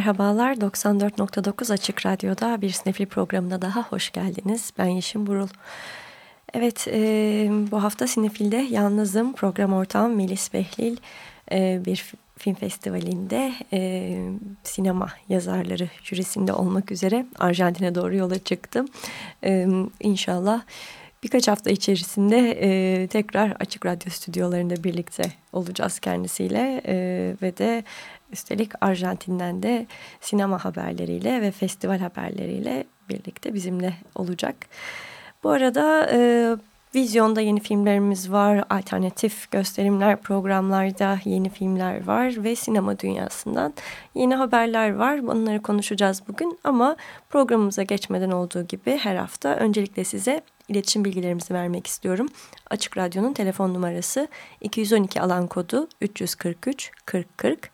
Merhabalar, 94.9 Açık Radyo'da bir sinefil programına daha hoş geldiniz. Ben Yeşim Burul. Evet, e, bu hafta Sinefil'de yalnızım. Program ortağım Melis Behlil e, bir film festivalinde e, sinema yazarları jürisinde olmak üzere Arjantin'e doğru yola çıktım. E, inşallah birkaç hafta içerisinde e, tekrar Açık Radyo stüdyolarında birlikte olacağız kendisiyle e, ve de Üstelik Arjantin'den de sinema haberleriyle ve festival haberleriyle birlikte bizimle olacak. Bu arada e, vizyonda yeni filmlerimiz var, alternatif gösterimler, programlarda yeni filmler var ve sinema dünyasından yeni haberler var. Bunları konuşacağız bugün ama programımıza geçmeden olduğu gibi her hafta öncelikle size iletişim bilgilerimizi vermek istiyorum. Açık Radyo'nun telefon numarası 212 alan kodu 343 40 40.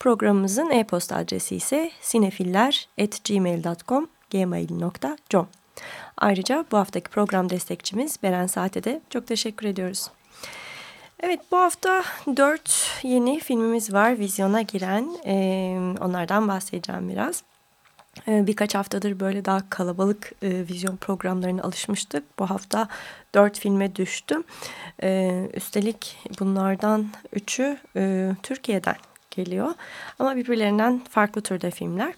Programımızın e-posta adresi ise sinefiller.gmail.com gmail.com Ayrıca bu haftaki program destekçimiz Beren Saat'e de çok teşekkür ediyoruz. Evet bu hafta dört yeni filmimiz var vizyona giren. Ee, onlardan bahsedeceğim biraz. Ee, birkaç haftadır böyle daha kalabalık e, vizyon programlarına alışmıştık. Bu hafta dört filme düştüm. Ee, üstelik bunlardan üçü e, Türkiye'den geliyor. Ama birbirlerinden farklı türde filmler.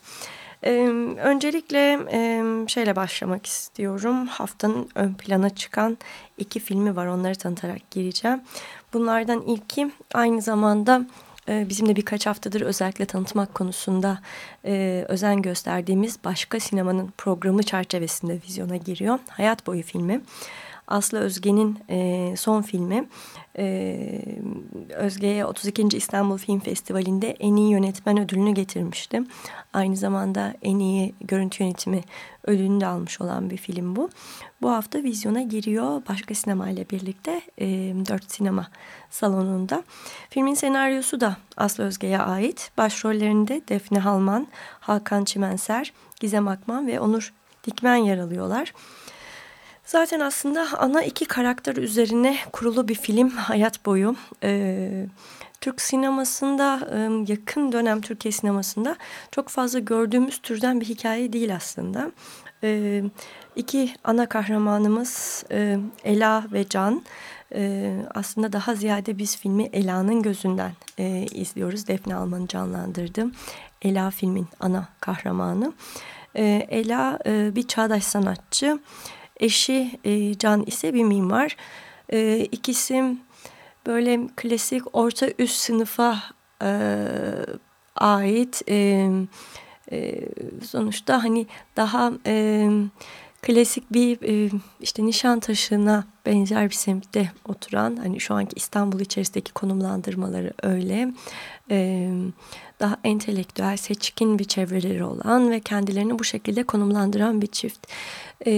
Ee, öncelikle e, şeyle başlamak istiyorum. Haftanın ön plana çıkan iki filmi var. Onları tanıtarak gireceğim. Bunlardan ilki aynı zamanda e, bizim de birkaç haftadır özellikle tanıtmak konusunda e, özen gösterdiğimiz başka sinemanın programı çerçevesinde vizyona giriyor. Hayat Boyu filmi. Aslı Özge'nin e, son filmi. E, Özge'ye 32. İstanbul Film Festivali'nde en iyi yönetmen ödülünü getirmişti. Aynı zamanda en iyi görüntü yönetimi ödülünü de almış olan bir film bu. Bu hafta vizyona giriyor başka sinema ile birlikte e, 4 sinema salonunda. Filmin senaryosu da Aslı Özge'ye ait. Başrollerinde Defne Halman, Hakan Çimenser, Gizem Akman ve Onur Dikmen yer alıyorlar. Zaten aslında ana iki karakter üzerine kurulu bir film hayat boyu. Ee, Türk sinemasında yakın dönem Türkiye sinemasında çok fazla gördüğümüz türden bir hikaye değil aslında. Ee, iki ana kahramanımız e, Ela ve Can. Ee, aslında daha ziyade biz filmi Ela'nın gözünden e, izliyoruz. Defne Alman'ı canlandırdım. Ela filmin ana kahramanı. Ela e, bir çağdaş sanatçı. Eşi e, Can ise bir mimar. E, ikisi böyle klasik orta üst sınıfa e, ait e, e, sonuçta hani daha e, klasik bir e, işte Nişantaşı'na benzer bir semtte oturan hani şu anki İstanbul içerisindeki konumlandırmaları öyle e, daha entelektüel seçkin bir çevreleri olan ve kendilerini bu şekilde konumlandıran bir çift. E,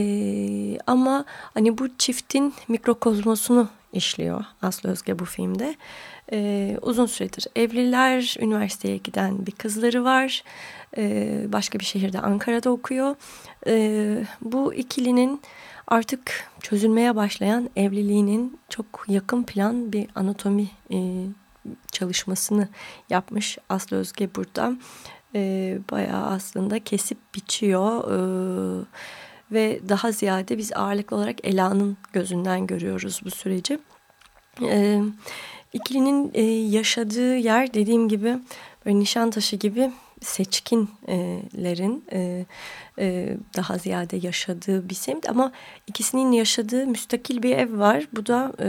ama hani bu çiftin mikrokozmosunu işliyor Aslı Özge bu filmde. E, uzun süredir evliler, üniversiteye giden bir kızları var. E, başka bir şehirde Ankara'da okuyor. E, bu ikilinin artık çözülmeye başlayan evliliğinin çok yakın plan bir anatomi e, çalışmasını yapmış Aslı Özge burada. E, bayağı aslında kesip biçiyor. E, ve daha ziyade biz ağırlıklı olarak Ela'nın gözünden görüyoruz bu süreci. E, ikilinin e, yaşadığı yer dediğim gibi böyle Nişantaşı gibi seçkinlerin e, e, daha ziyade yaşadığı bir semt ama ikisinin yaşadığı müstakil bir ev var. Bu da e,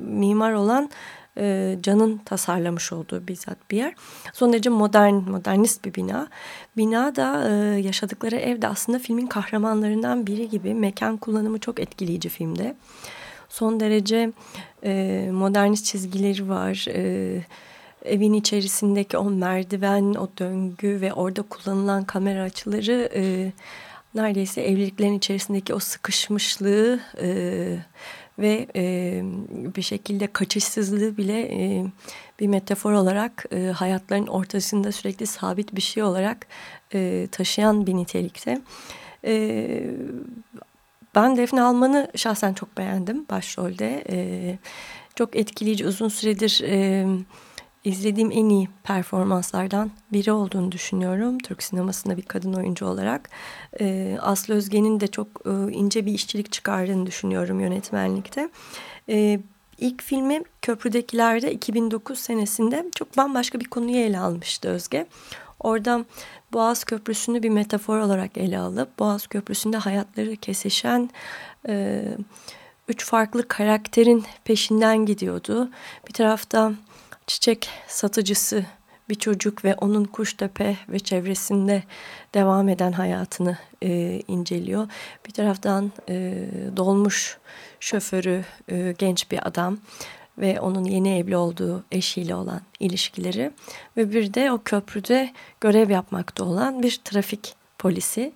mimar olan e, Can'ın tasarlamış olduğu bizzat bir yer. Son derece modern, modernist bir bina. Bina da e, yaşadıkları evde aslında filmin kahramanlarından biri gibi. Mekan kullanımı çok etkileyici filmde. Son derece e, modernist çizgileri var. E, evin içerisindeki o merdiven, o döngü ve orada kullanılan kamera açıları e, neredeyse evliliklerin içerisindeki o sıkışmışlığı e, ve e, bir şekilde kaçışsızlığı bile e, bir metafor olarak e, hayatların ortasında sürekli sabit bir şey olarak e, taşıyan bir nitelikte. E, ben Defne Alman'ı şahsen çok beğendim başrolde. E, çok etkileyici uzun süredir... E, izlediğim en iyi performanslardan biri olduğunu düşünüyorum. Türk sinemasında bir kadın oyuncu olarak. E, Aslı Özge'nin de çok e, ince bir işçilik çıkardığını düşünüyorum yönetmenlikte. E, ilk filmi Köprüdekilerde 2009 senesinde çok bambaşka bir konuyu ele almıştı Özge. Oradan Boğaz Köprüsü'nü bir metafor olarak ele alıp Boğaz Köprüsü'nde hayatları kesişen... E, üç farklı karakterin peşinden gidiyordu. Bir tarafta çiçek satıcısı bir çocuk ve onun Kuştepe ve çevresinde devam eden hayatını e, inceliyor. Bir taraftan e, dolmuş şoförü e, genç bir adam ve onun yeni evli olduğu eşiyle olan ilişkileri ve bir de o köprüde görev yapmakta olan bir trafik polisi.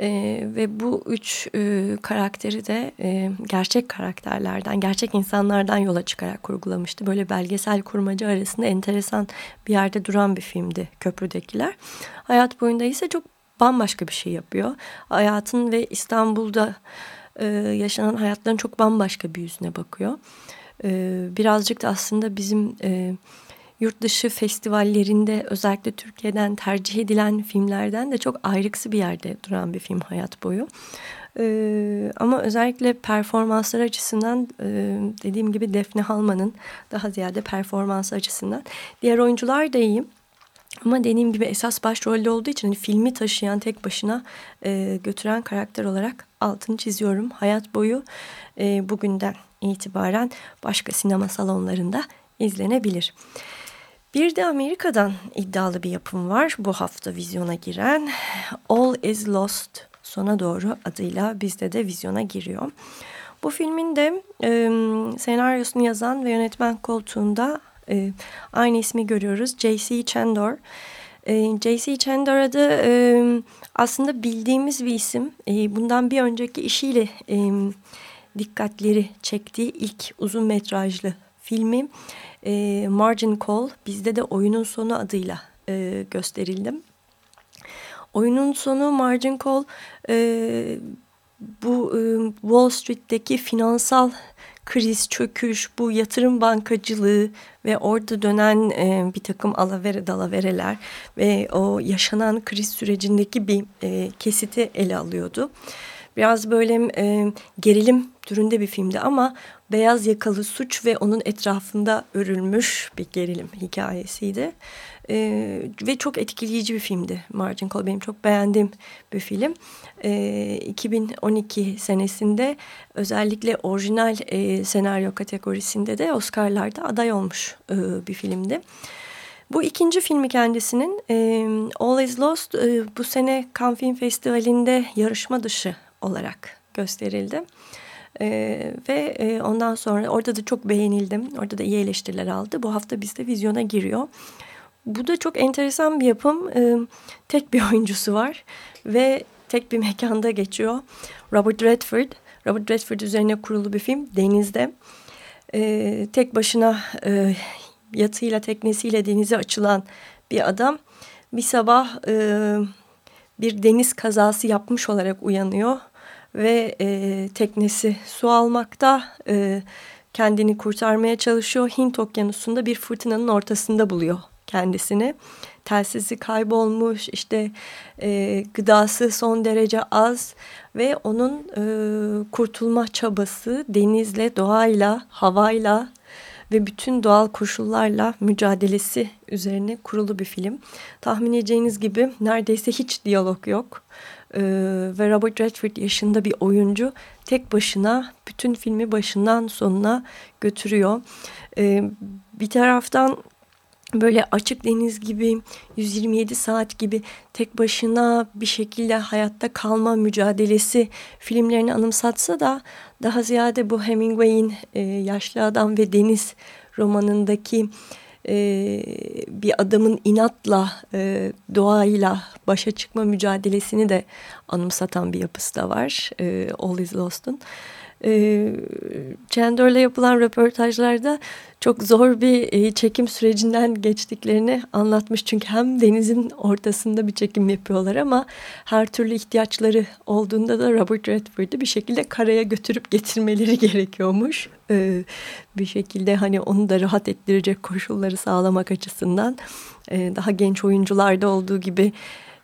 E, ve bu üç e, karakteri de e, gerçek karakterlerden, gerçek insanlardan yola çıkarak kurgulamıştı. Böyle belgesel kurmacı arasında enteresan bir yerde duran bir filmdi Köprüdekiler. Hayat boyunda ise çok bambaşka bir şey yapıyor. Hayatın ve İstanbul'da e, yaşanan hayatların çok bambaşka bir yüzüne bakıyor. E, birazcık da aslında bizim... E, yurt dışı festivallerinde özellikle Türkiye'den tercih edilen filmlerden de çok ayrıksı bir yerde duran bir film hayat boyu. Ee, ama özellikle performanslar açısından e, dediğim gibi Defne Halman'ın daha ziyade performans açısından. Diğer oyuncular da iyi. Ama dediğim gibi esas başrolde olduğu için hani filmi taşıyan tek başına e, götüren karakter olarak altını çiziyorum. Hayat boyu e, bugünden itibaren başka sinema salonlarında izlenebilir. Bir de Amerika'dan iddialı bir yapım var bu hafta vizyona giren All Is Lost sona doğru adıyla bizde de vizyona giriyor. Bu filmin de e, senaryosunu yazan ve yönetmen koltuğunda e, aynı ismi görüyoruz. J.C. Chandor. E, J.C. Chandor'a da e, aslında bildiğimiz bir isim. E, bundan bir önceki işiyle e, dikkatleri çektiği ilk uzun metrajlı filmi e, Margin Call bizde de oyunun sonu adıyla e, gösterildim. Oyunun sonu Margin Call e, bu e, Wall Street'teki finansal kriz, çöküş, bu yatırım bankacılığı ve orada dönen e, bir takım alavere dalavereler ve o yaşanan kriz sürecindeki bir e, kesiti ele alıyordu. Biraz böyle e, gerilim türünde bir filmdi ama beyaz yakalı suç ve onun etrafında örülmüş bir gerilim hikayesiydi. Ee, ve çok etkileyici bir filmdi Margin Call. Benim çok beğendiğim bir film. Ee, 2012 senesinde özellikle orijinal e, senaryo kategorisinde de Oscar'larda aday olmuş e, bir filmdi. Bu ikinci filmi kendisinin e, All Is Lost e, bu sene Cannes Film Festivali'nde yarışma dışı olarak gösterildi. Ee, ve e, ondan sonra orada da çok beğenildim. Orada da iyi eleştiriler aldı. Bu hafta bizde vizyona giriyor. Bu da çok enteresan bir yapım. Ee, tek bir oyuncusu var ve tek bir mekanda geçiyor. Robert Redford. Robert Redford üzerine kurulu bir film. Denizde. Ee, tek başına e, yatıyla teknesiyle denize açılan bir adam. Bir sabah e, bir deniz kazası yapmış olarak uyanıyor ve e, teknesi su almakta e, kendini kurtarmaya çalışıyor. Hint okyanusunda bir fırtınanın ortasında buluyor kendisini. Telsizi kaybolmuş işte e, gıdası son derece az ve onun e, kurtulma çabası denizle, doğayla, havayla ve bütün doğal koşullarla mücadelesi üzerine kurulu bir film. Tahmin edeceğiniz gibi neredeyse hiç diyalog yok. Ee, ve Robert Redford yaşında bir oyuncu tek başına bütün filmi başından sonuna götürüyor. Ee, bir taraftan böyle açık deniz gibi 127 saat gibi tek başına bir şekilde hayatta kalma mücadelesi filmlerini anımsatsa da daha ziyade bu Hemingway'in e, Yaşlı Adam ve Deniz romanındaki e, bir adamın inatla e, doğayla başa çıkma mücadelesini de anımsatan bir yapısı da var e, All Is Lost'un. E, Chandler'la yapılan röportajlarda çok zor bir e, çekim sürecinden geçtiklerini anlatmış. Çünkü hem denizin ortasında bir çekim yapıyorlar ama her türlü ihtiyaçları olduğunda da Robert Redford'u bir şekilde karaya götürüp getirmeleri gerekiyormuş. E, bir şekilde hani onu da rahat ettirecek koşulları sağlamak açısından e, daha genç oyuncularda olduğu gibi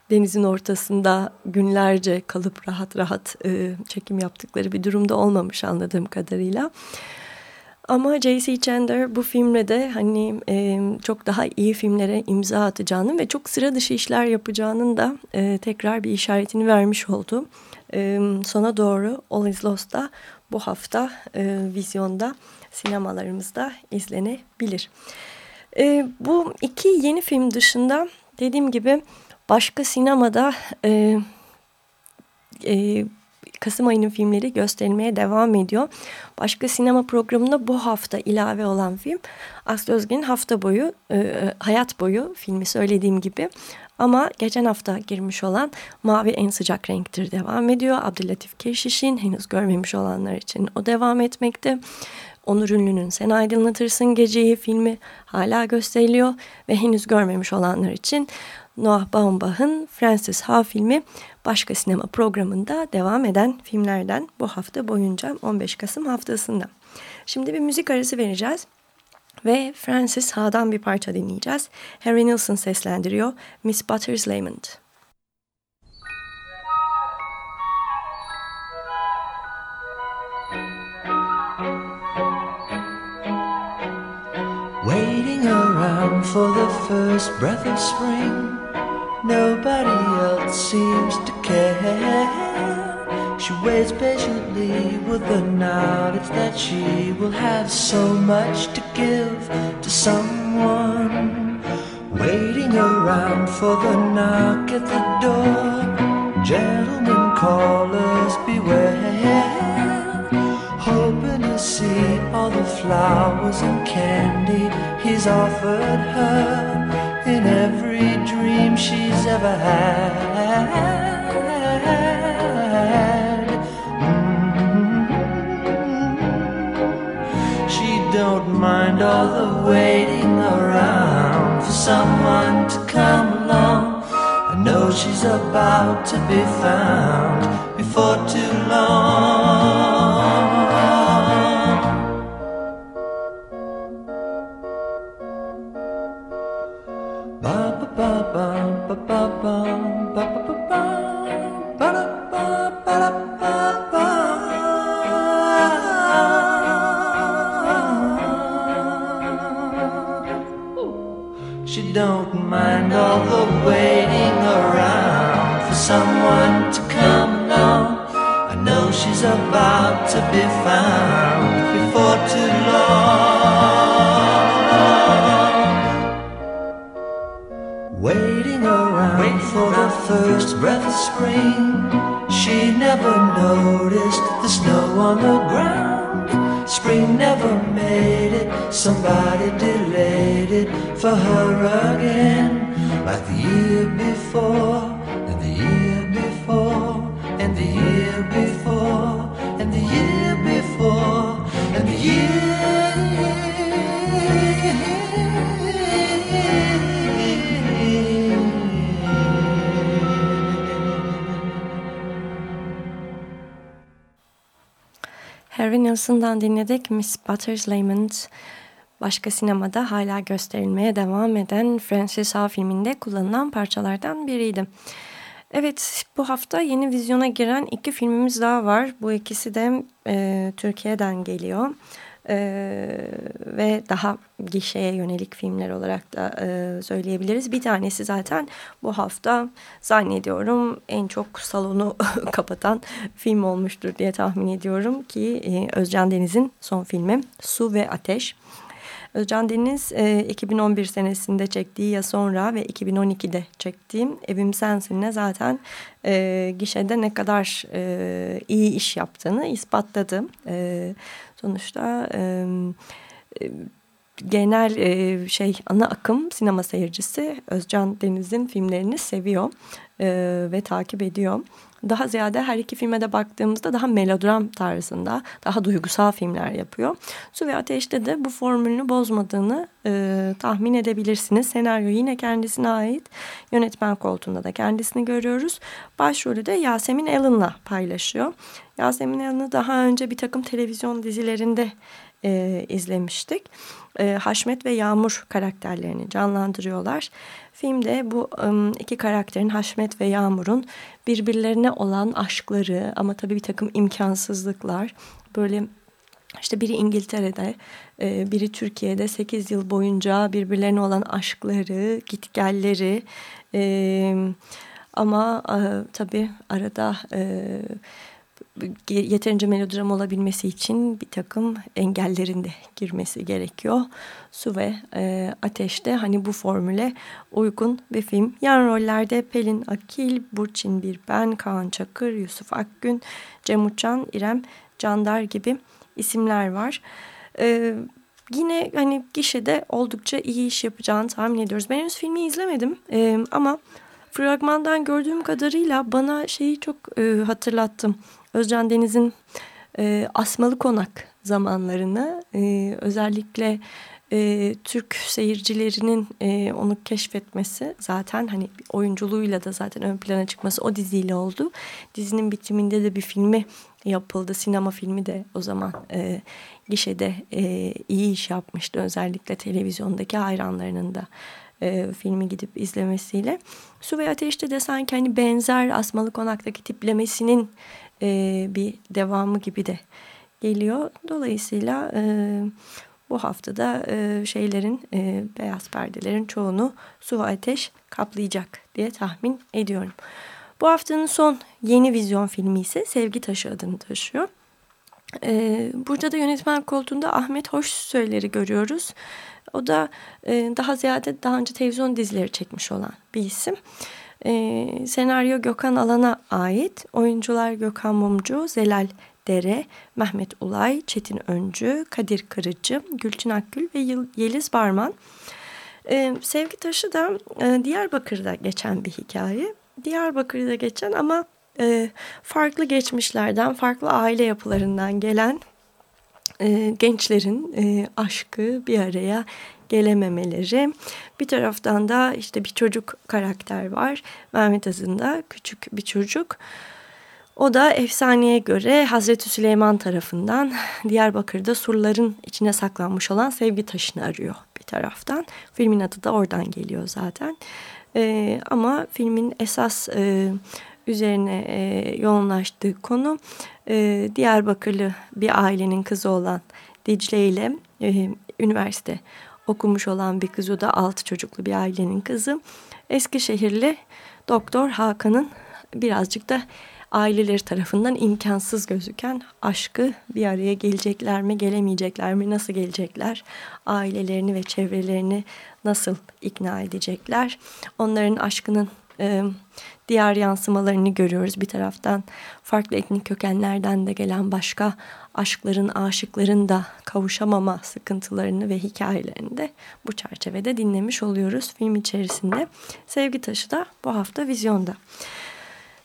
denizin ortasında günlerce kalıp rahat rahat e, çekim yaptıkları bir durumda olmamış anladığım kadarıyla. Ama J.C. Chandler bu filmle de hani e, çok daha iyi filmlere imza atacağının ve çok sıra dışı işler yapacağının da e, tekrar bir işaretini vermiş oldu. E, sona doğru All Is Lost'ta bu hafta e, vizyonda sinemalarımızda izlenebilir. E, bu iki yeni film dışında dediğim gibi başka sinemada e, e, Kasım ayının filmleri gösterilmeye devam ediyor. Başka sinema programında bu hafta ilave olan film Aslı Özgen'in hafta boyu, e, hayat boyu filmi söylediğim gibi. Ama geçen hafta girmiş olan Mavi En Sıcak Renktir devam ediyor. Abdülatif Keşiş'in henüz görmemiş olanlar için o devam etmekte. Onur Ünlü'nün Sen Aydınlatırsın Geceyi filmi hala gösteriliyor ve henüz görmemiş olanlar için Noah Baumbach'ın Francis Ha filmi başka sinema programında devam eden filmlerden bu hafta boyunca 15 Kasım haftasında. Şimdi bir müzik arası vereceğiz ve Francis Ha'dan bir parça dinleyeceğiz. Harry Nilsson seslendiriyor Miss Butters Lament. Waiting around for the first breath of spring Nobody else seems to care. She waits patiently with the knowledge that she will have so much to give to someone. Waiting around for the knock at the door. Gentlemen callers beware. Hoping to see all the flowers and candy he's offered her in every dream she's ever had. Mm-hmm. She don't mind all the waiting around for someone to come along. I know she's about to be found before too long. To be found before too long. Waiting around Wait for the first breath of spring. She never noticed the snow on the ground. Spring never made it, somebody delayed it for her again. Like the year before, Nilsson'dan dinledik Miss Butters Lament. Başka sinemada hala gösterilmeye devam eden Francis Ha filminde kullanılan parçalardan biriydi. Evet bu hafta yeni vizyona giren iki filmimiz daha var. Bu ikisi de e, Türkiye'den geliyor. Ee, ve daha gişeye yönelik filmler olarak da e, söyleyebiliriz. Bir tanesi zaten bu hafta zannediyorum en çok salonu kapatan film olmuştur diye tahmin ediyorum ki e, Özcan Deniz'in son filmi Su ve Ateş. Özcan Deniz e, 2011 senesinde çektiği Ya Sonra ve 2012'de çektiğim Evim Sensin'le zaten e, gişede ne kadar e, iyi iş yaptığını ispatladı. E, sonuçta e, genel e, şey ana akım sinema seyircisi Özcan Deniz'in filmlerini seviyor e, ve takip ediyor. Daha ziyade her iki filme de baktığımızda daha melodram tarzında, daha duygusal filmler yapıyor. Su ve Ateş'te de bu formülünü bozmadığını e, tahmin edebilirsiniz. Senaryo yine kendisine ait. Yönetmen koltuğunda da kendisini görüyoruz. Başrolü de Yasemin Allen'la paylaşıyor. Yasemin Allen'ı daha önce bir takım televizyon dizilerinde e, izlemiştik. E, Haşmet ve Yağmur karakterlerini canlandırıyorlar. Filmde bu iki karakterin Haşmet ve Yağmur'un birbirlerine olan aşkları ama tabii bir takım imkansızlıklar. Böyle işte biri İngiltere'de, biri Türkiye'de 8 yıl boyunca birbirlerine olan aşkları, gitgelleri ama tabii arada yeterince melodram olabilmesi için bir takım engellerin de girmesi gerekiyor. Su ve e, Ateş'te hani bu formüle uygun bir film. Yan rollerde Pelin Akil, Burçin Birben, Kaan Çakır, Yusuf Akgün, Cem Uçan, İrem Candar gibi isimler var. E, yine hani gişede oldukça iyi iş yapacağını tahmin ediyoruz. Ben henüz filmi izlemedim e, ama fragmandan gördüğüm kadarıyla bana şeyi çok e, hatırlattım. Özcan Deniz'in e, Asmalı Konak zamanlarını e, özellikle e, Türk seyircilerinin e, onu keşfetmesi zaten hani oyunculuğuyla da zaten ön plana çıkması o diziyle oldu. Dizinin bitiminde de bir filmi yapıldı. Sinema filmi de o zaman e, gişede e, iyi iş yapmıştı. Özellikle televizyondaki hayranlarının da e, filmi gidip izlemesiyle. Su ve Ateş'te de sanki hani benzer Asmalı Konak'taki tiplemesinin e, bir devamı gibi de geliyor. Dolayısıyla e, bu haftada e, şeylerin e, beyaz perdelerin çoğunu su ve ateş kaplayacak diye tahmin ediyorum. Bu haftanın son yeni vizyon filmi ise Sevgi Taşı adını taşıyor. Ee, burada da yönetmen koltuğunda Ahmet Hoş Söyleri görüyoruz. O da e, daha ziyade daha önce televizyon dizileri çekmiş olan bir isim. E, senaryo Gökhan Alan'a ait. Oyuncular Gökhan Mumcu, Zelal Dere, Mehmet Ulay, Çetin Öncü, Kadir Kırıcı, Gülçin Akgül ve Yeliz Barman. E, Sevgi Taşı da e, Diyarbakır'da geçen bir hikaye. Diyarbakır'da geçen ama e, farklı geçmişlerden, farklı aile yapılarından gelen e, gençlerin e, aşkı bir araya gelememeleri. Bir taraftan da işte bir çocuk karakter var. Mehmet Azın'da küçük bir çocuk. O da efsaneye göre Hazreti Süleyman tarafından Diyarbakır'da surların içine saklanmış olan sevgi taşını arıyor bir taraftan. Filmin adı da oradan geliyor zaten. Ee, ama filmin esas e, üzerine e, yoğunlaştığı konu e, Diyarbakırlı bir ailenin kızı olan Dicle ile e, üniversite okumuş olan bir kız o da altı çocuklu bir ailenin kızı. Eskişehirli Doktor Hakan'ın birazcık da aileleri tarafından imkansız gözüken aşkı bir araya gelecekler mi gelemeyecekler mi nasıl gelecekler ailelerini ve çevrelerini nasıl ikna edecekler onların aşkının e, diğer yansımalarını görüyoruz. Bir taraftan farklı etnik kökenlerden de gelen başka aşkların, aşıkların da kavuşamama sıkıntılarını ve hikayelerini de bu çerçevede dinlemiş oluyoruz film içerisinde. Sevgi Taşı da bu hafta vizyonda.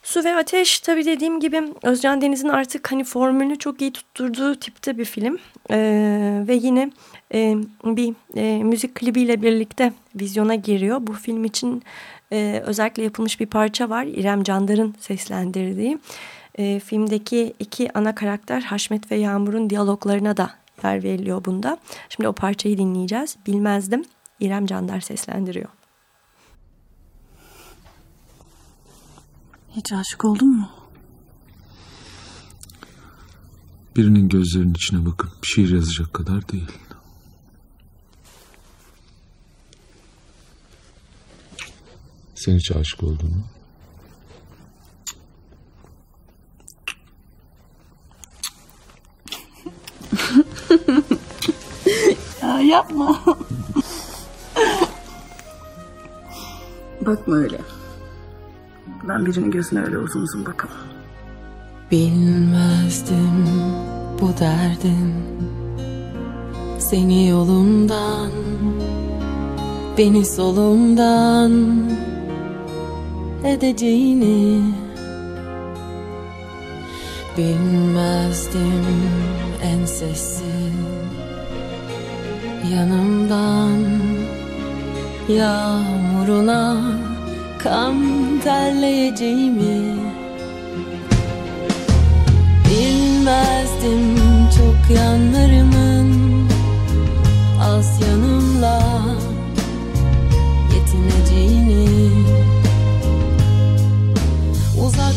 Su ve Ateş tabii dediğim gibi Özcan Deniz'in artık hani formülünü çok iyi tutturduğu tipte bir film. Ee, ve yine e, bir e, müzik klibiyle birlikte vizyona giriyor. Bu film için e, özellikle yapılmış bir parça var. İrem Candar'ın seslendirdiği. E, filmdeki iki ana karakter Haşmet ve Yağmur'un diyaloglarına da yer veriliyor bunda. Şimdi o parçayı dinleyeceğiz. Bilmezdim. İrem Candar seslendiriyor. Hiç aşık oldun mu? Birinin gözlerinin içine bakıp şiir yazacak kadar değil. Sen hiç aşık oldun mu? ya yapma. Bakma öyle. Ben birinin gözüne öyle uzun uzun bakamam. Bilmezdim bu derdin Seni yolumdan Beni solumdan Edeceğini Bilmezdim en sessiz Yanımdan. Yağmuruna Kan terleyeceğimi Bilmezdim çok yanlarımın Az yanımla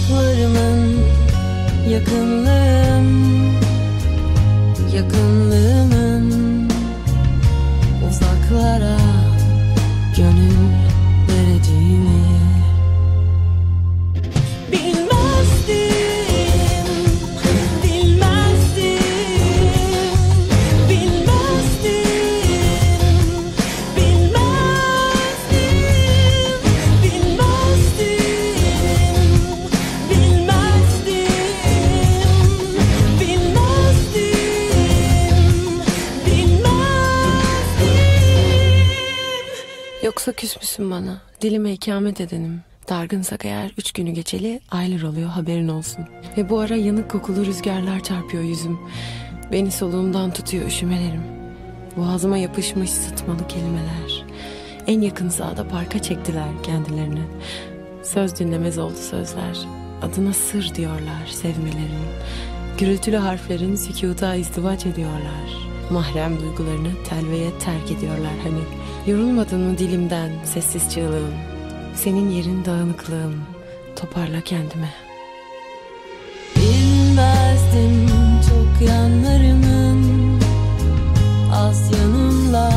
Uzaklarımın Yakınlığım Yakınlığımın Uzaklara Yoksa küs bana? Dilime ikamet edenim. Dargınsak eğer üç günü geçeli aylar oluyor haberin olsun. Ve bu ara yanık kokulu rüzgarlar çarpıyor yüzüm. Beni soluğumdan tutuyor üşümelerim. Boğazıma yapışmış sıtmalı kelimeler. En yakın sahada parka çektiler kendilerini. Söz dinlemez oldu sözler. Adına sır diyorlar sevmelerin. Gürültülü harflerin sükuta izdivaç ediyorlar. Mahrem duygularını telveye terk ediyorlar hani. Yorulmadın mı dilimden sessiz çığlığım? Senin yerin dağınıklığım. Toparla kendime. Bilmezdim çok yanlarımın az yanımla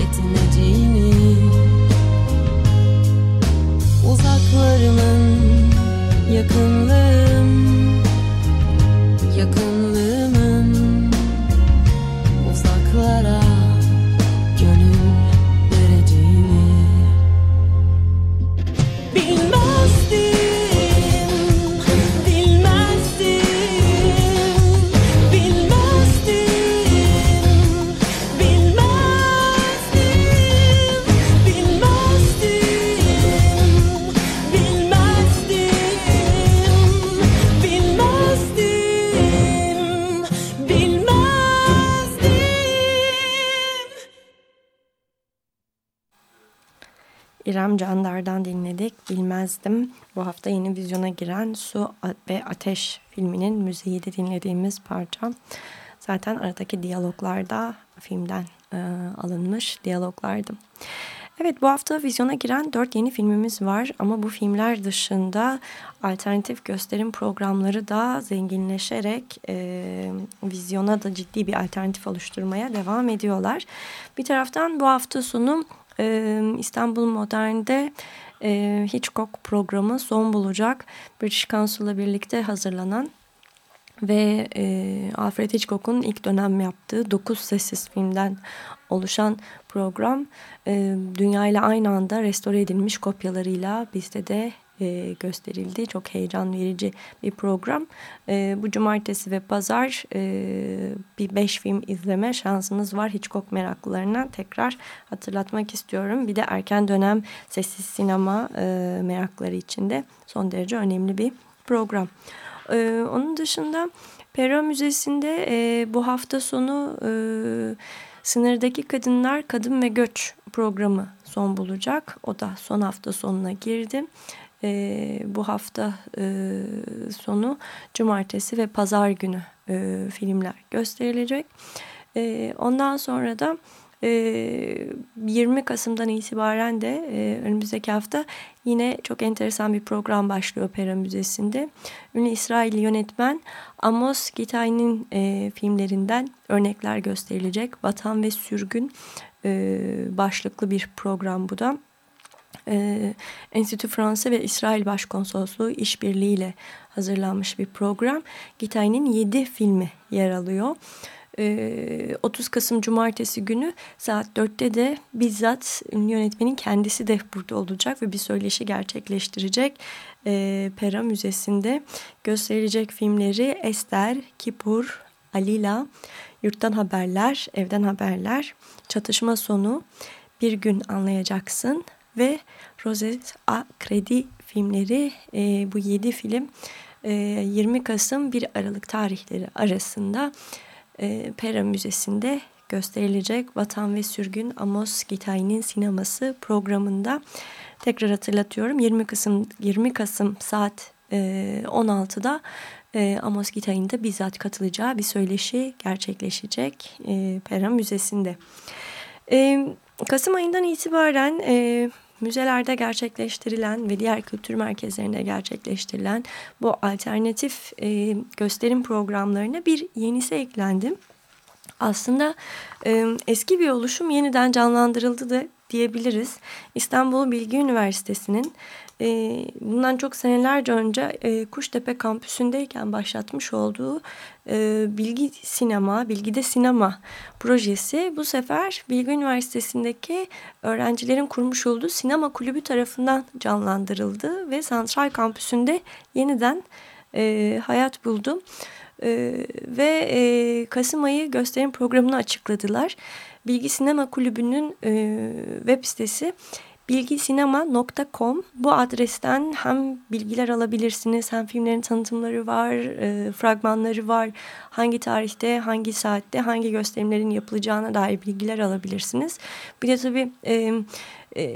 yetineceğini uzaklarımın yakınlığım İrem Candar'dan dinledik. Bilmezdim. Bu hafta yeni vizyona giren Su ve Ateş filminin müziği de dinlediğimiz parça. Zaten aradaki diyaloglarda filmden e, alınmış diyaloglardı. Evet bu hafta vizyona giren dört yeni filmimiz var ama bu filmler dışında alternatif gösterim programları da zenginleşerek e, vizyona da ciddi bir alternatif oluşturmaya devam ediyorlar. Bir taraftan bu hafta sonu e, İstanbul Modern'de e, Hitchcock programı son bulacak. British Council'la birlikte hazırlanan ve e, Alfred Hitchcock'un ilk dönem yaptığı 9 sessiz filmden oluşan program e, dünya ile aynı anda restore edilmiş kopyalarıyla bizde de e, gösterildi. Çok heyecan verici bir program. E, bu cumartesi ve pazar e, bir 5 film izleme şansınız var. Hitchcock meraklılarına tekrar hatırlatmak istiyorum. Bir de erken dönem sessiz sinema e, merakları için de son derece önemli bir program. Ee, onun dışında Pera Müzesi'nde e, bu hafta sonu e, Sınırdaki Kadınlar, Kadın ve Göç programı son bulacak. O da son hafta sonuna girdi. E, bu hafta e, sonu cumartesi ve pazar günü e, filmler gösterilecek. E, ondan sonra da 20 Kasım'dan itibaren de önümüzdeki hafta yine çok enteresan bir program başlıyor Pera Müzesi'nde. Ünlü İsrail yönetmen Amos Gitay'ın filmlerinden örnekler gösterilecek. Vatan ve Sürgün başlıklı bir program bu da. Enstitü Fransa ve İsrail Başkonsolosluğu işbirliğiyle hazırlanmış bir program. Gitay'ın 7 filmi yer alıyor. 30 Kasım Cumartesi günü saat 4'te de bizzat yönetmenin kendisi de burada olacak ve bir söyleşi gerçekleştirecek. Pera Müzesi'nde gösterilecek filmleri Ester, Kipur, Alila, Yurttan Haberler, Evden Haberler, Çatışma Sonu, Bir Gün Anlayacaksın ve Roses A Kredi filmleri e, bu yedi film e, 20 Kasım 1 Aralık tarihleri arasında e, Pera Müzesi'nde gösterilecek Vatan ve Sürgün Amos Gitay'ın sineması programında tekrar hatırlatıyorum 20 Kasım 20 Kasım saat e, 16'da e, Amos Gitay'ın da bizzat katılacağı bir söyleşi gerçekleşecek e, Pera Müzesi'nde. E, Kasım ayından itibaren e, müzelerde gerçekleştirilen ve diğer kültür merkezlerinde gerçekleştirilen bu alternatif e, gösterim programlarına bir yenisi eklendi. Aslında e, eski bir oluşum yeniden canlandırıldı da diyebiliriz. İstanbul Bilgi Üniversitesi'nin e, bundan çok senelerce önce e, Kuştepe kampüsündeyken başlatmış olduğu e, Bilgi Sinema, Bilgide Sinema projesi bu sefer Bilgi Üniversitesi'ndeki öğrencilerin kurmuş olduğu sinema kulübü tarafından canlandırıldı ve Santral kampüsünde yeniden e, hayat buldu. Ee, ve e, Kasım ayı gösterim programını açıkladılar. Bilgi Sinema Kulübü'nün e, web sitesi bilgisinema.com bu adresten hem bilgiler alabilirsiniz hem filmlerin tanıtımları var, e, fragmanları var. Hangi tarihte, hangi saatte, hangi gösterimlerin yapılacağına dair bilgiler alabilirsiniz. Bir de tabii e, e,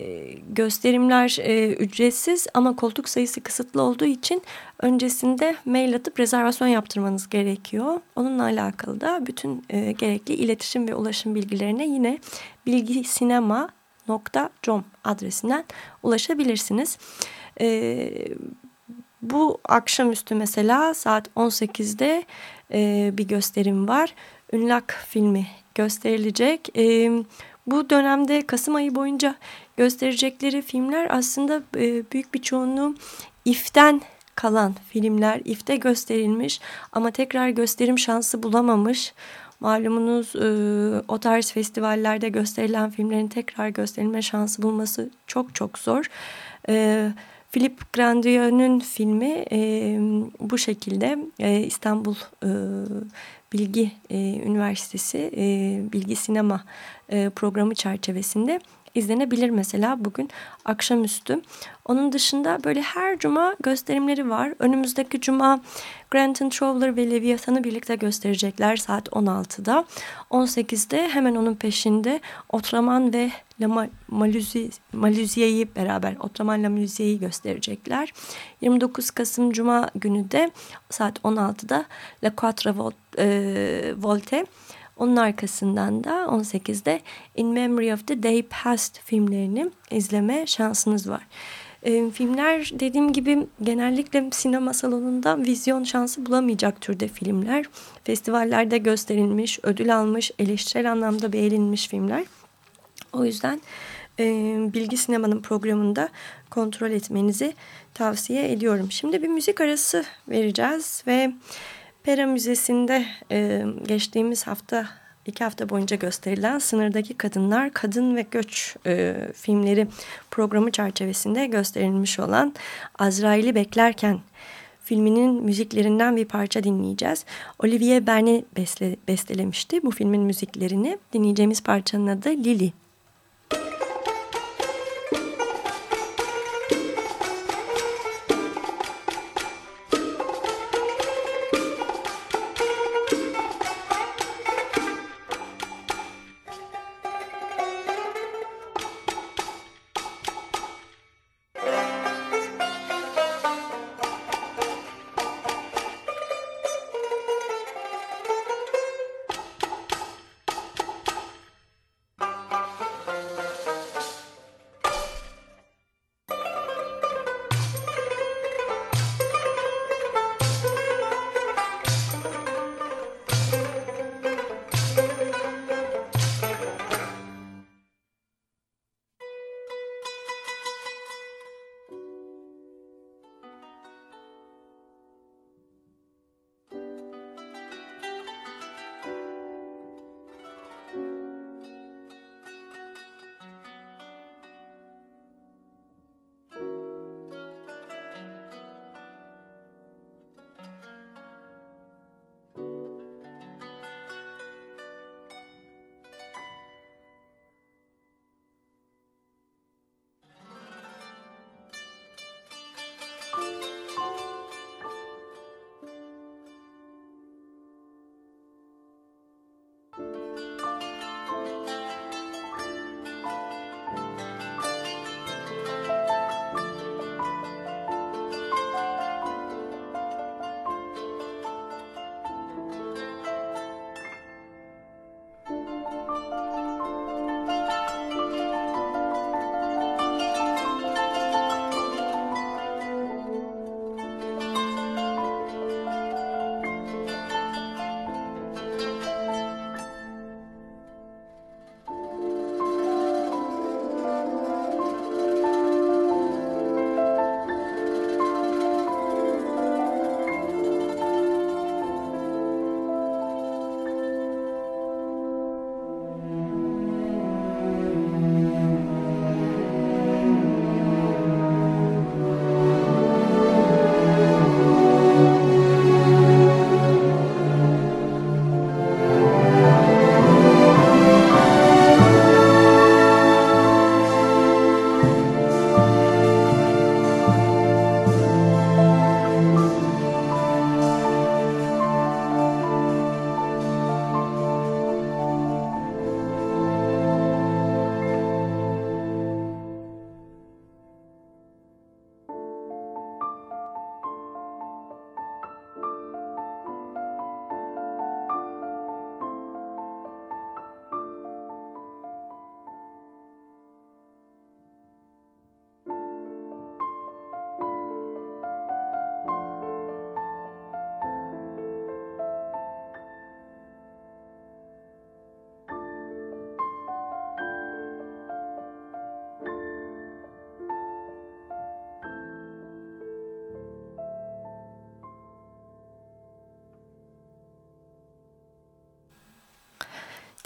gösterimler e, ücretsiz ama koltuk sayısı kısıtlı olduğu için öncesinde mail atıp rezervasyon yaptırmanız gerekiyor. Onunla alakalı da bütün e, gerekli iletişim ve ulaşım bilgilerine yine bilgisinema.com adresinden ulaşabilirsiniz. E, bu akşamüstü mesela saat 18'de e, bir gösterim var. Ünlak filmi gösterilecek. E, bu dönemde Kasım ayı boyunca gösterecekleri filmler aslında e, büyük bir çoğunluğu İF'ten kalan filmler. İF'te gösterilmiş ama tekrar gösterim şansı bulamamış. Malumunuz e, o tarz festivallerde gösterilen filmlerin tekrar gösterilme şansı bulması çok çok zor. E, Philip Grandio'nun filmi e, bu şekilde e, İstanbul e, Bilgi e, Üniversitesi e, Bilgi Sinema e, programı çerçevesinde izlenebilir mesela bugün akşamüstü. Onun dışında böyle her cuma gösterimleri var. Önümüzdeki cuma Granton Traveler ve Leviathan'ı birlikte gösterecekler saat 16'da. 18'de hemen onun peşinde Otraman ve La Maluzie'yi beraber Otraman La gösterecekler. 29 Kasım Cuma günü de saat 16'da La Quatre Volte onun arkasından da 18'de In Memory of the Day Past filmlerini izleme şansınız var. E, filmler dediğim gibi genellikle sinema salonunda vizyon şansı bulamayacak türde filmler. Festivallerde gösterilmiş, ödül almış, eleştirel anlamda beğenilmiş filmler. O yüzden e, Bilgi Sinema'nın programında kontrol etmenizi tavsiye ediyorum. Şimdi bir müzik arası vereceğiz ve Pera Müzesi'nde e, geçtiğimiz hafta iki hafta boyunca gösterilen Sınırdaki Kadınlar, Kadın ve Göç e, filmleri programı çerçevesinde gösterilmiş olan Azrail'i Beklerken filminin müziklerinden bir parça dinleyeceğiz. Olivier Berne besle, bestelemişti bu filmin müziklerini. Dinleyeceğimiz parçanın adı Lily.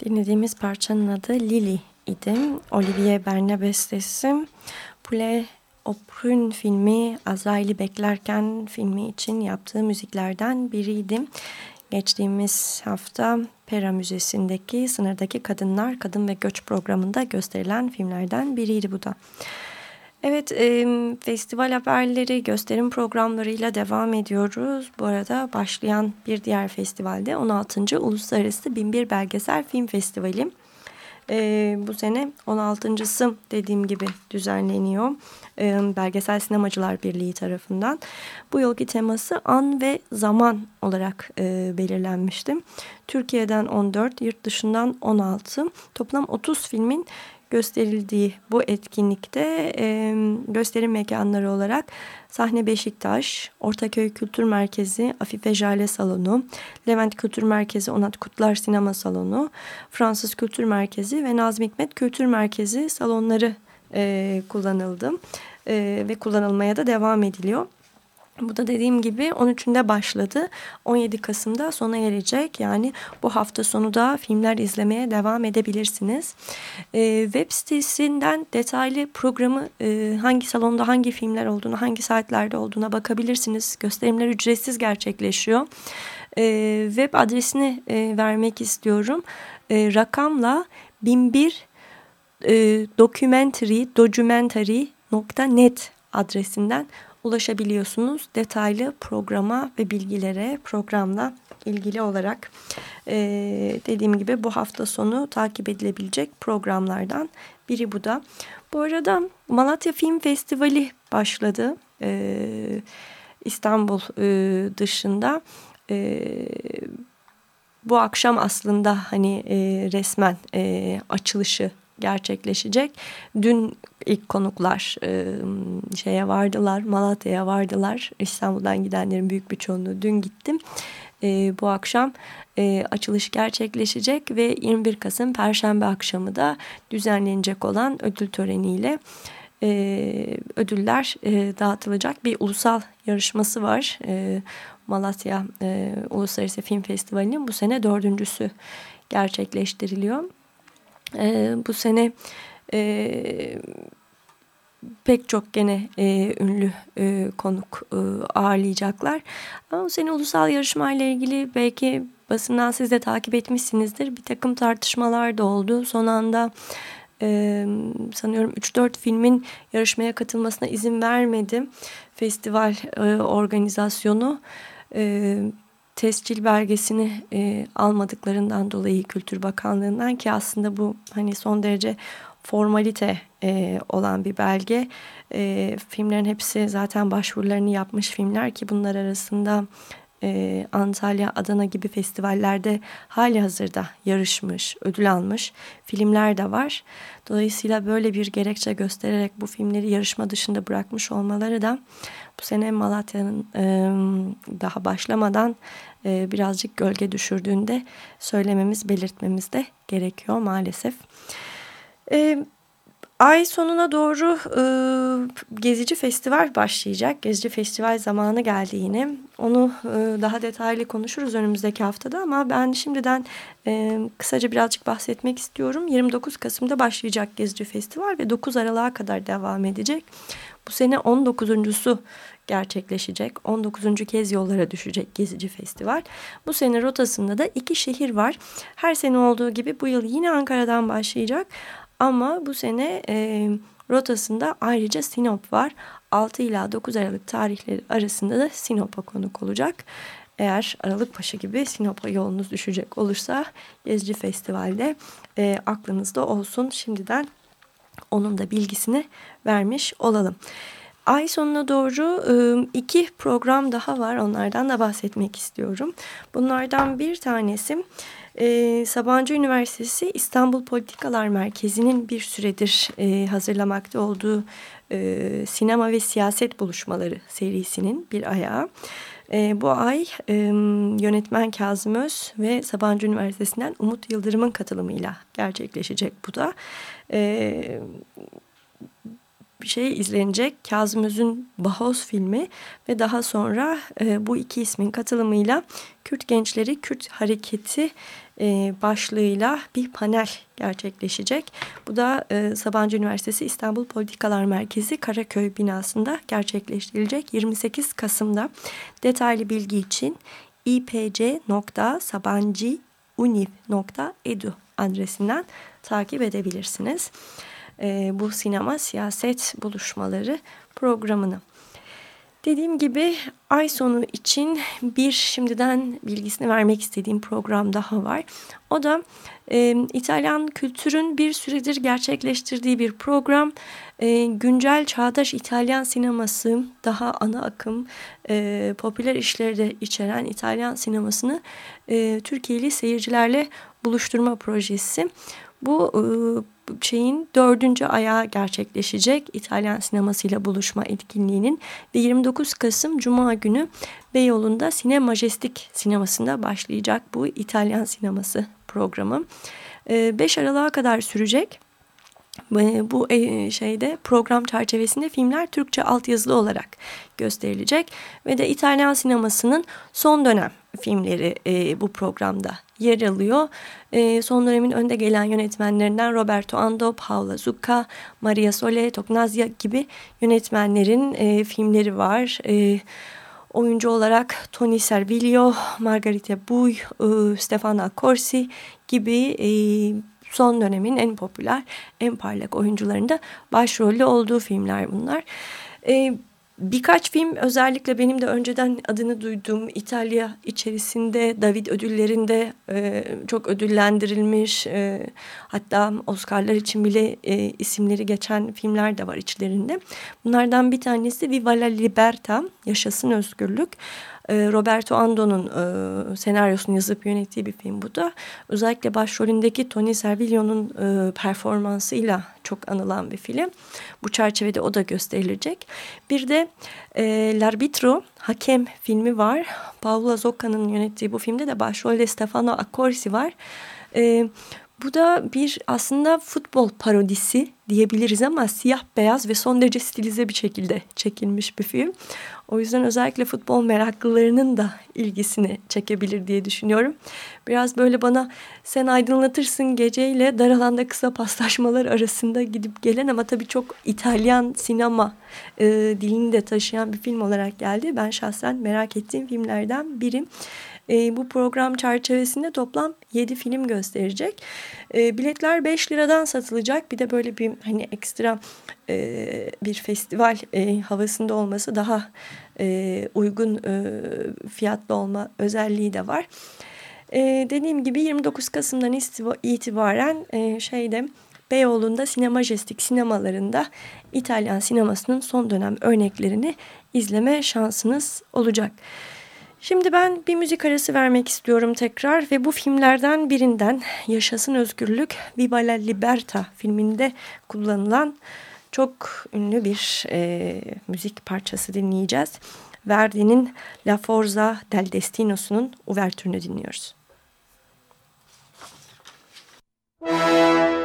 Dinlediğimiz parçanın adı Lily idi. Olivier Berne bestesi. Poulet Oprun filmi Azrail'i beklerken filmi için yaptığı müziklerden biriydi. Geçtiğimiz hafta Pera Müzesi'ndeki Sınırdaki Kadınlar, Kadın ve Göç programında gösterilen filmlerden biriydi bu da. Evet, e, festival haberleri, gösterim programlarıyla devam ediyoruz. Bu arada başlayan bir diğer festivalde 16. Uluslararası Binbir Belgesel Film Festivali. E, bu sene 16.sı dediğim gibi düzenleniyor. E, Belgesel Sinemacılar Birliği tarafından. Bu yılki teması an ve zaman olarak e, belirlenmişti. Türkiye'den 14, yurt dışından 16, toplam 30 filmin gösterildiği bu etkinlikte gösterim mekanları olarak Sahne Beşiktaş, Ortaköy Kültür Merkezi, Afife Jale Salonu, Levent Kültür Merkezi, Onat Kutlar Sinema Salonu, Fransız Kültür Merkezi ve Nazım Hikmet Kültür Merkezi salonları kullanıldı ve kullanılmaya da devam ediliyor. Bu da dediğim gibi 13'ünde başladı. 17 Kasım'da sona erecek. Yani bu hafta sonu da filmler izlemeye devam edebilirsiniz. Ee, web sitesinden detaylı programı e, hangi salonda hangi filmler olduğunu, hangi saatlerde olduğuna bakabilirsiniz. Gösterimler ücretsiz gerçekleşiyor. Ee, web adresini e, vermek istiyorum. E, rakamla 1001 e, documentary, documentary.net adresinden ulaşabiliyorsunuz. Detaylı programa ve bilgilere programla ilgili olarak e, dediğim gibi bu hafta sonu takip edilebilecek programlardan biri bu da. Bu arada Malatya Film Festivali başladı e, İstanbul e, dışında. E, bu akşam aslında hani e, resmen e, açılışı gerçekleşecek. Dün ilk konuklar e, şeye vardılar, Malatya'ya vardılar. İstanbul'dan gidenlerin büyük bir çoğunluğu dün gittim. E, bu akşam e, açılış gerçekleşecek ve 21 Kasım Perşembe akşamı da düzenlenecek olan ödül töreniyle e, ödüller e, dağıtılacak bir ulusal yarışması var. E, Malatya e, Uluslararası Film Festivali'nin bu sene dördüncüsü gerçekleştiriliyor. E, bu sene e, pek çok gene e, ünlü e, konuk e, ağırlayacaklar. Ama bu sene ulusal yarışma ile ilgili belki basından siz de takip etmişsinizdir. Bir takım tartışmalar da oldu. Son anda e, sanıyorum 3-4 filmin yarışmaya katılmasına izin vermedi. Festival e, organizasyonu e, tescil belgesini e, almadıklarından dolayı Kültür Bakanlığı'ndan ki aslında bu hani son derece formalite e, olan bir belge. E, filmlerin hepsi zaten başvurularını yapmış filmler ki bunlar arasında e, Antalya, Adana gibi festivallerde hali hazırda yarışmış, ödül almış filmler de var. Dolayısıyla böyle bir gerekçe göstererek bu filmleri yarışma dışında bırakmış olmaları da bu sene Malatya'nın e, daha başlamadan e, birazcık gölge düşürdüğünde söylememiz, belirtmemiz de gerekiyor maalesef. E, ay sonuna doğru e, Gezici Festival başlayacak. Gezici Festival zamanı geldi yine. Onu e, daha detaylı konuşuruz önümüzdeki haftada ama ben şimdiden e, kısaca birazcık bahsetmek istiyorum. 29 Kasım'da başlayacak Gezici Festival ve 9 Aralık'a kadar devam edecek. Bu sene 19.sü gerçekleşecek. 19. kez yollara düşecek Gezici Festival. Bu sene rotasında da iki şehir var. Her sene olduğu gibi bu yıl yine Ankara'dan başlayacak. Ama bu sene e, rotasında ayrıca Sinop var. 6 ila 9 Aralık tarihleri arasında da Sinop'a konuk olacak. Eğer Aralıkpaşa gibi Sinop'a yolunuz düşecek olursa Gezici Festival'de e, aklınızda olsun. Şimdiden onun da bilgisini vermiş olalım. Ay sonuna doğru iki program daha var. Onlardan da bahsetmek istiyorum. Bunlardan bir tanesi Sabancı Üniversitesi İstanbul Politikalar Merkezi'nin bir süredir hazırlamakta olduğu sinema ve siyaset buluşmaları serisinin bir ayağı. bu ay yönetmen Kazım Öz ve Sabancı Üniversitesi'nden Umut Yıldırım'ın katılımıyla gerçekleşecek bu da bir şey izlenecek. Kazım Öz'ün Bahoz filmi ve daha sonra e, bu iki ismin katılımıyla Kürt Gençleri Kürt Hareketi e, başlığıyla bir panel gerçekleşecek. Bu da e, Sabancı Üniversitesi İstanbul Politikalar Merkezi Karaköy binasında gerçekleştirilecek 28 Kasım'da. Detaylı bilgi için ipc.sabancıuniv.edu adresinden takip edebilirsiniz. E, bu sinema siyaset buluşmaları programını. Dediğim gibi ay sonu için bir şimdiden bilgisini vermek istediğim program daha var. O da e, İtalyan kültürün bir süredir gerçekleştirdiği bir program. E, güncel çağdaş İtalyan sineması, daha ana akım, e, popüler işleri de içeren İtalyan sinemasını e, Türkiye'li seyircilerle buluşturma projesi. Bu e, şeyin dördüncü ayağı gerçekleşecek İtalyan sinemasıyla buluşma etkinliğinin ve 29 Kasım Cuma günü Beyoğlu'nda Sine Majestik sinemasında başlayacak bu İtalyan sineması programı. 5 e, Aralık'a kadar sürecek. Bu e, şeyde program çerçevesinde filmler Türkçe altyazılı olarak gösterilecek ve de İtalyan sinemasının son dönem filmleri e, bu programda yer alıyor. E, son dönemin önde gelen yönetmenlerinden Roberto Ando, Paola Zucca, Maria Sole, Tognazia gibi yönetmenlerin e, filmleri var. E, oyuncu olarak Tony Servillo, Margarita Buy, e, Stefano Corsi gibi e, son dönemin en popüler, en parlak oyuncularında başrolü olduğu filmler bunlar. E, Birkaç film özellikle benim de önceden adını duyduğum İtalya içerisinde David ödüllerinde e, çok ödüllendirilmiş e, hatta Oscar'lar için bile e, isimleri geçen filmler de var içlerinde. Bunlardan bir tanesi Viva la Libertà, Yaşasın Özgürlük. Ee, Roberto Ando'nun e, senaryosunu yazıp yönettiği bir film bu da. Özellikle başrolündeki Tony Servillo'nun e, performansıyla çok anılan bir film. Bu çerçevede o da gösterilecek. Bir de e, L'Arbitro, Hakem filmi var. Paola Zocca'nın yönettiği bu filmde de başrolde Stefano Accorsi var. E, bu da bir aslında futbol parodisi diyebiliriz ama siyah beyaz ve son derece stilize bir şekilde çekilmiş bir film. O yüzden özellikle futbol meraklılarının da ilgisini çekebilir diye düşünüyorum. Biraz böyle bana sen aydınlatırsın geceyle dar alanda kısa paslaşmalar arasında gidip gelen ama tabii çok İtalyan sinema e, dilini de taşıyan bir film olarak geldi. Ben şahsen merak ettiğim filmlerden birim. E, bu program çerçevesinde toplam 7 film gösterecek. E, biletler 5 liradan satılacak. Bir de böyle bir hani ekstra e, bir festival e, havasında olması daha e, uygun fiyatlı olma özelliği de var. Dediğim gibi 29 Kasım'dan itibaren şeyde Beyoğlu'nda Sinemajestik sinemalarında İtalyan sinemasının son dönem örneklerini izleme şansınız olacak. Şimdi ben bir müzik arası vermek istiyorum tekrar ve bu filmlerden birinden Yaşasın Özgürlük Viva la Liberta filminde kullanılan çok ünlü bir e, müzik parçası dinleyeceğiz. Verdi'nin La Forza del Destino'sunun uvertürünü dinliyoruz. Müzik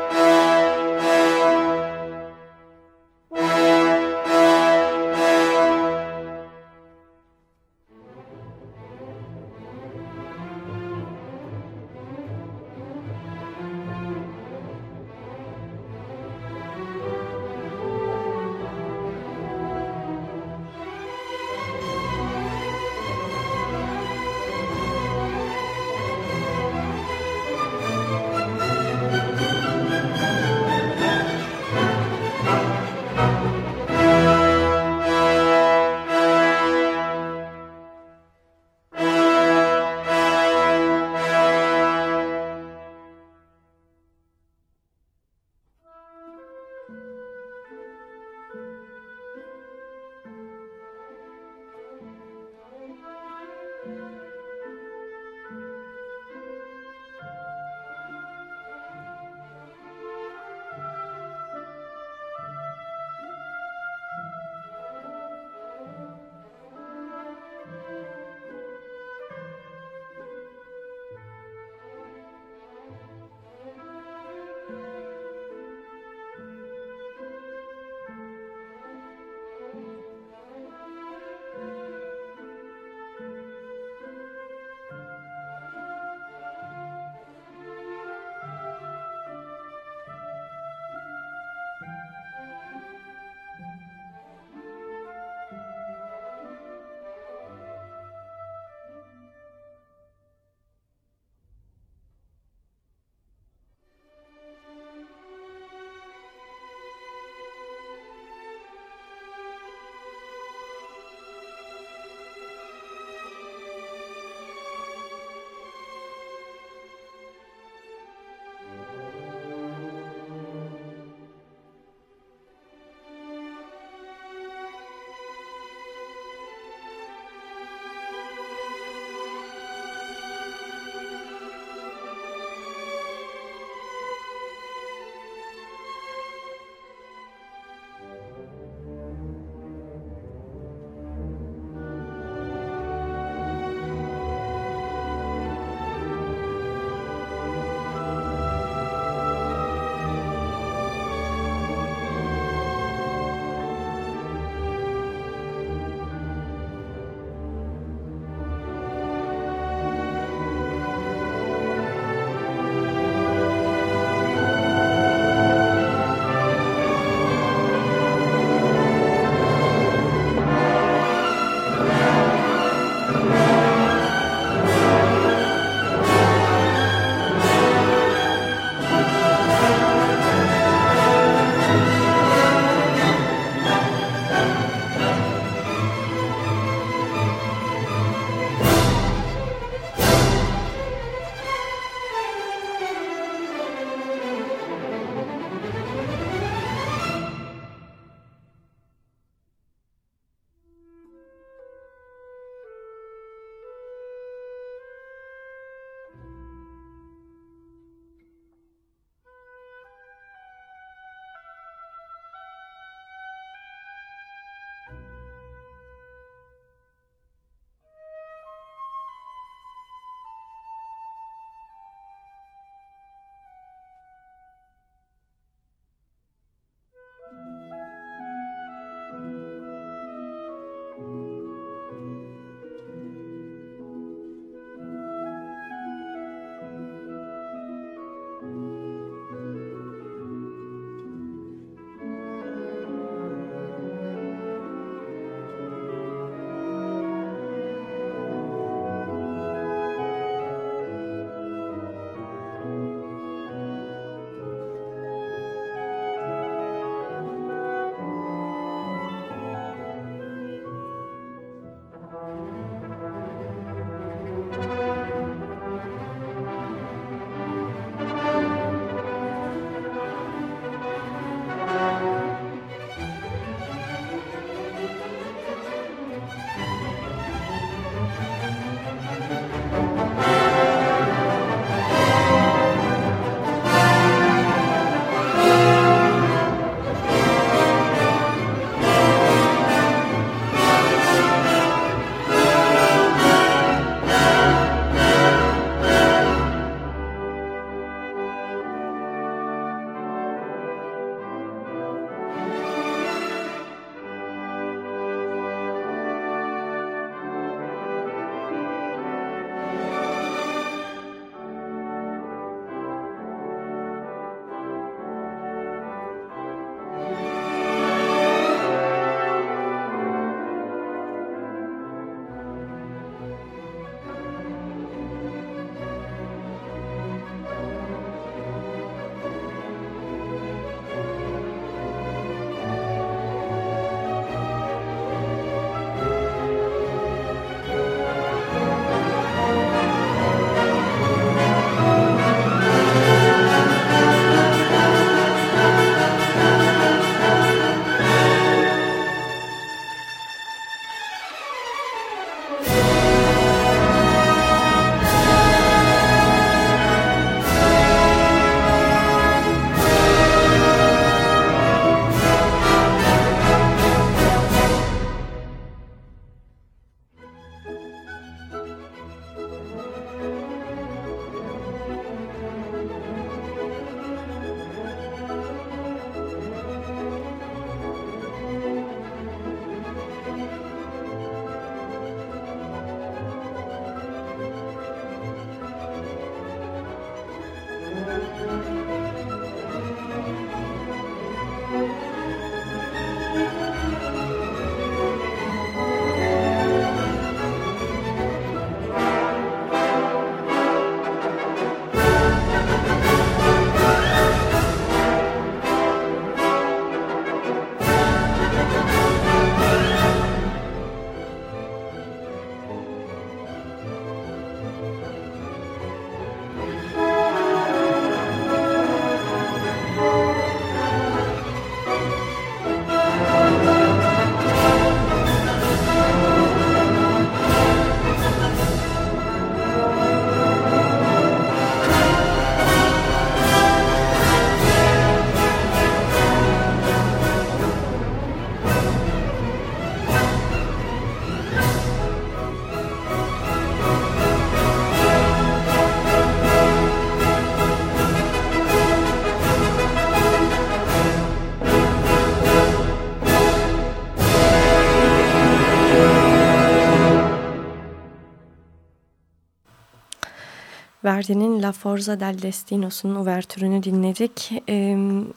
Verdi'nin La Forza del Destino'sunun uvertürünü dinledik. Ee,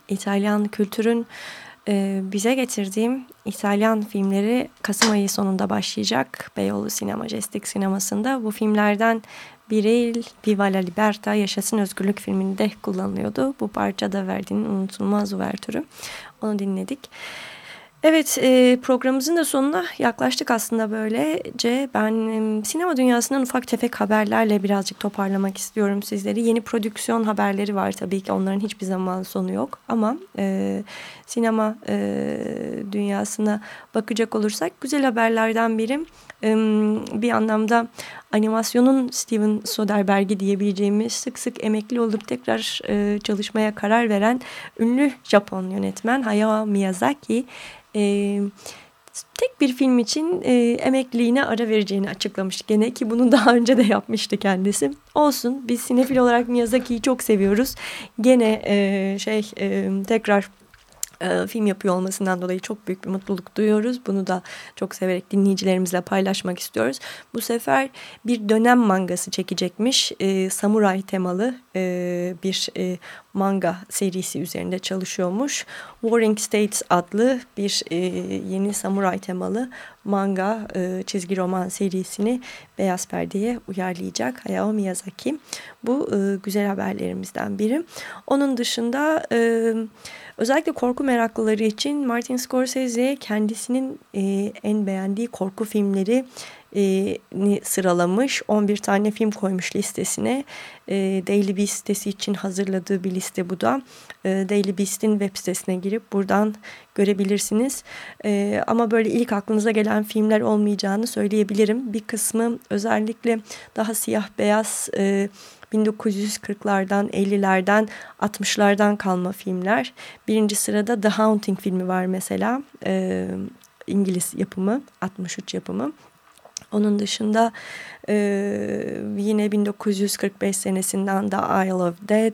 İtalyan kültürün e, bize getirdiğim İtalyan filmleri Kasım ayı sonunda başlayacak. Beyoğlu Sinema Jestik Sineması'nda. Bu filmlerden biri Viva la Libertà Yaşasın Özgürlük filminde kullanılıyordu. Bu parça da Verdi'nin unutulmaz uvertürü. Onu dinledik. Evet e, programımızın da sonuna yaklaştık aslında böylece. Ben e, sinema dünyasından ufak tefek haberlerle birazcık toparlamak istiyorum sizleri. Yeni prodüksiyon haberleri var tabii ki onların hiçbir zaman sonu yok. Ama e, sinema e, dünyasına bakacak olursak güzel haberlerden biri e, bir anlamda animasyonun Steven Soderbergh'i diyebileceğimiz sık sık emekli olup tekrar e, çalışmaya karar veren ünlü Japon yönetmen Hayao Miyazaki e, tek bir film için e, emekliliğine ara vereceğini açıklamış gene ki bunu daha önce de yapmıştı kendisi. Olsun biz sinefil olarak Miyazaki'yi çok seviyoruz. Gene e, şey e, tekrar e, film yapıyor olmasından dolayı çok büyük bir mutluluk duyuyoruz. Bunu da çok severek dinleyicilerimizle paylaşmak istiyoruz. Bu sefer bir dönem mangası çekecekmiş. E, samuray temalı e, bir e, manga serisi üzerinde çalışıyormuş. Warring States adlı bir e, yeni samuray temalı manga e, çizgi roman serisini Beyaz Perde'ye uyarlayacak Hayao Miyazaki. Bu e, güzel haberlerimizden biri. Onun dışında... E, Özellikle korku meraklıları için Martin Scorsese kendisinin e, en beğendiği korku filmleri ni sıralamış. 11 tane film koymuş listesine. Daily Beast için hazırladığı bir liste bu da. Daily Beast'in web sitesine girip buradan görebilirsiniz. Ama böyle ilk aklınıza gelen filmler olmayacağını söyleyebilirim. Bir kısmı özellikle daha siyah beyaz 1940'lardan, 50'lerden, 60'lardan kalma filmler. Birinci sırada The Haunting filmi var mesela. E, İngiliz yapımı, 63 yapımı. Onun dışında e, yine 1945 senesinden The Isle of Dead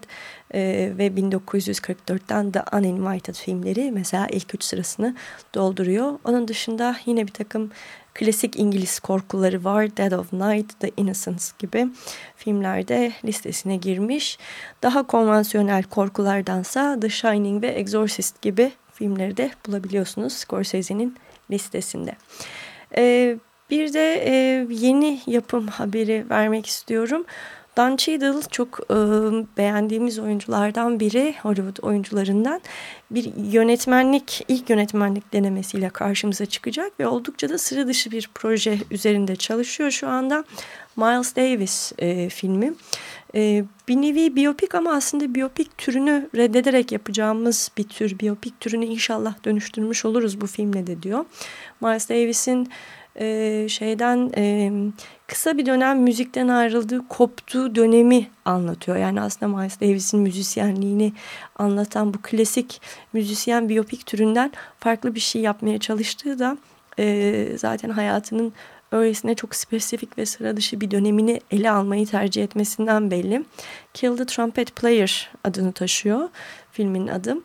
e, ve 1944'ten The Uninvited filmleri mesela ilk üç sırasını dolduruyor. Onun dışında yine bir takım klasik İngiliz korkuları var. Dead of Night, The Innocents gibi filmlerde listesine girmiş. Daha konvansiyonel korkulardansa The Shining ve Exorcist gibi filmleri de bulabiliyorsunuz Scorsese'nin listesinde. Ee, bir de e, yeni yapım haberi vermek istiyorum. Don Cheadle çok e, beğendiğimiz oyunculardan biri, Hollywood oyuncularından bir yönetmenlik, ilk yönetmenlik denemesiyle karşımıza çıkacak ve oldukça da sıra dışı bir proje üzerinde çalışıyor şu anda. Miles Davis e, filmi. E, bir nevi biyopik ama aslında biyopik türünü reddederek yapacağımız bir tür. Biyopik türünü inşallah dönüştürmüş oluruz bu filmle de diyor. Miles Davis'in e, şeyden e, kısa bir dönem müzikten ayrıldığı, koptuğu dönemi anlatıyor. Yani aslında Miles Davis'in müzisyenliğini anlatan bu klasik müzisyen biyopik türünden farklı bir şey yapmaya çalıştığı da e, zaten hayatının öylesine çok spesifik ve sıra dışı bir dönemini ele almayı tercih etmesinden belli. Kill the Trumpet Player adını taşıyor filmin adı.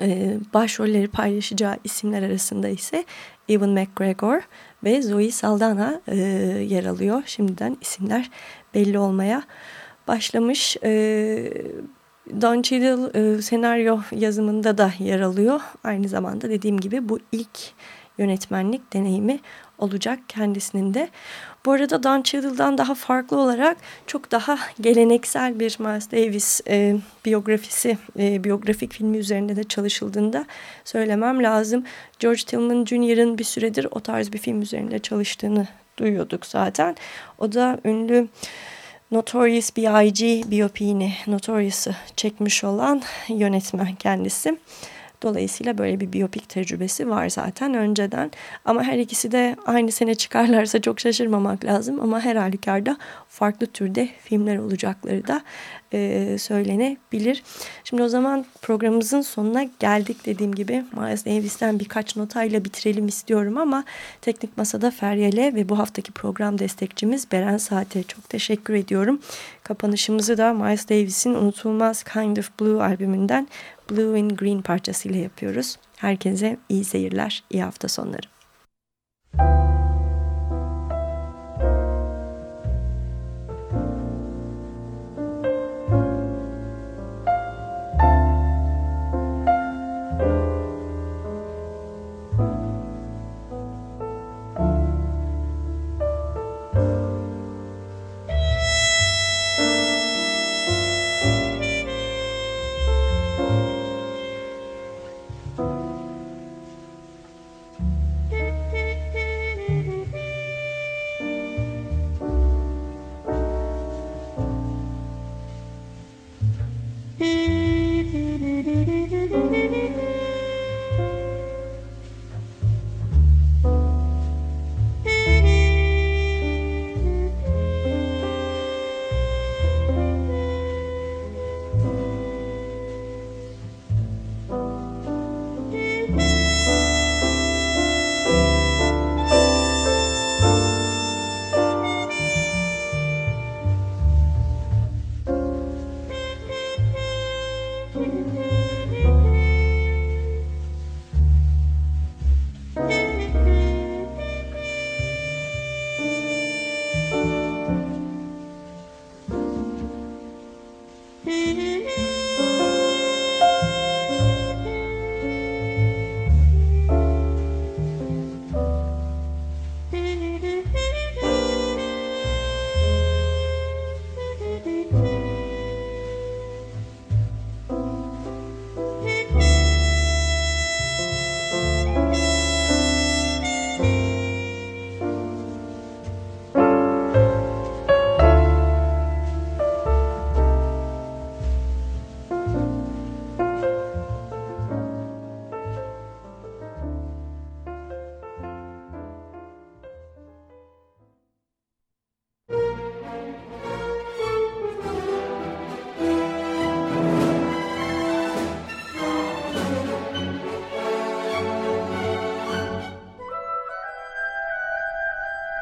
Ee, başrolleri paylaşacağı isimler arasında ise Evan McGregor ve Zoe Saldana e, yer alıyor. Şimdiden isimler belli olmaya başlamış. E, Don Cheadle e, senaryo yazımında da yer alıyor. Aynı zamanda dediğim gibi bu ilk yönetmenlik deneyimi olacak kendisinin de. Bu arada Don Cheadle'dan daha farklı olarak çok daha geleneksel bir Miles Davis e, biyografisi, e, biyografik filmi üzerinde de çalışıldığında söylemem lazım. George Tillman Jr.'ın bir süredir o tarz bir film üzerinde çalıştığını duyuyorduk zaten. O da ünlü Notorious B.I.G. biyopiğini, Notorious'ı çekmiş olan yönetmen kendisi. Dolayısıyla böyle bir biyopik tecrübesi var zaten önceden. Ama her ikisi de aynı sene çıkarlarsa çok şaşırmamak lazım. Ama her halükarda farklı türde filmler olacakları da e, söylenebilir. Şimdi o zaman programımızın sonuna geldik dediğim gibi. Miles Davis'ten birkaç notayla bitirelim istiyorum ama Teknik Masa'da Feryal'e ve bu haftaki program destekçimiz Beren Saat'e çok teşekkür ediyorum. Kapanışımızı da Miles Davis'in unutulmaz Kind of Blue albümünden Blue and Green parçasıyla yapıyoruz. Herkese iyi seyirler, iyi hafta sonları.